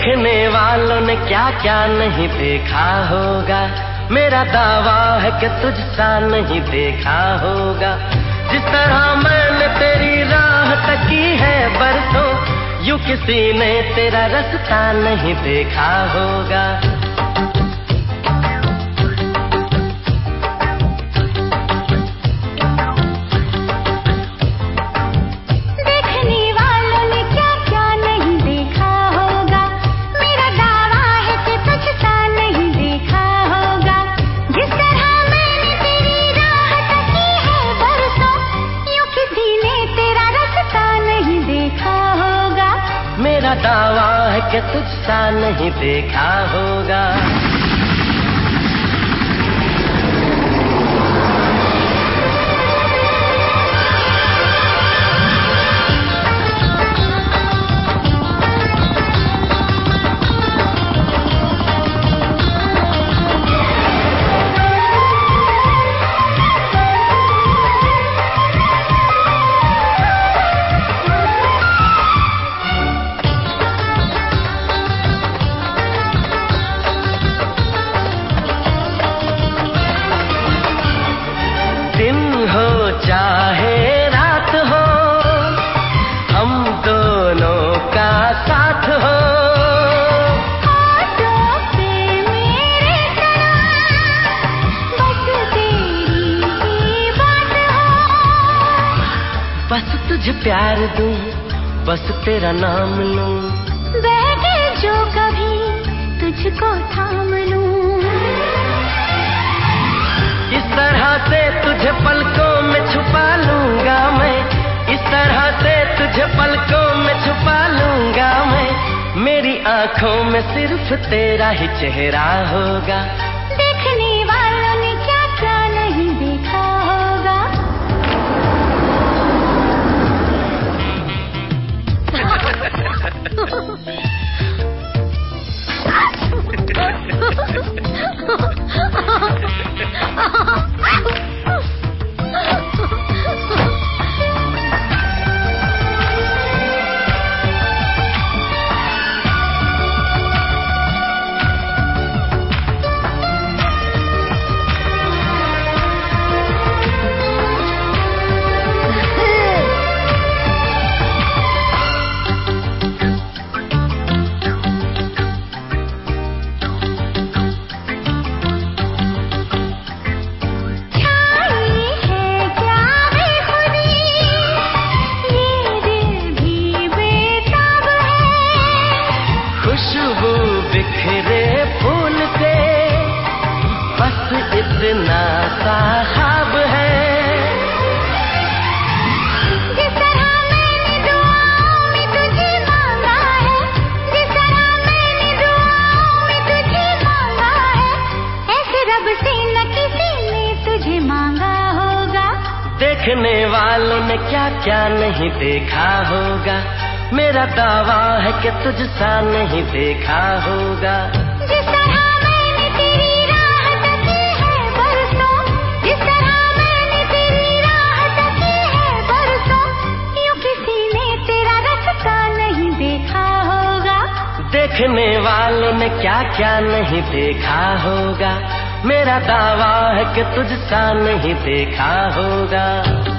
देखने वालों ने क्या क्या नहीं देखा होगा। मेरा दावा है कि तुझ सा नहीं देखा होगा। जिस तरह मैंने तेरी राह तकी है बरसों, यू किसी ने तेरा रास्ता नहीं देखा होगा। मेरा दावा है कि तुझसा नहीं देखा होगा। बस तुझे प्यार दूँ बस तेरा नाम लूँ। बैठे जो कभी तुझको थाम लूँ। इस तरह से तुझे पलकों में छुपा लूँगा मैं। इस तरह से तुझे पलकों में छुपा लूँगा मैं। मेरी आँखों में सिर्फ़ तेरा ही चेहरा होगा। तुझे मांगा होगा। देखने वालों ने क्या क्या नहीं देखा होगा। मेरा दावा है कि तुझसा नहीं देखा होगा। देखने में क्या क्या नहीं देखा होगा? मेरा दावा है कि तुझसा नहीं देखा होगा।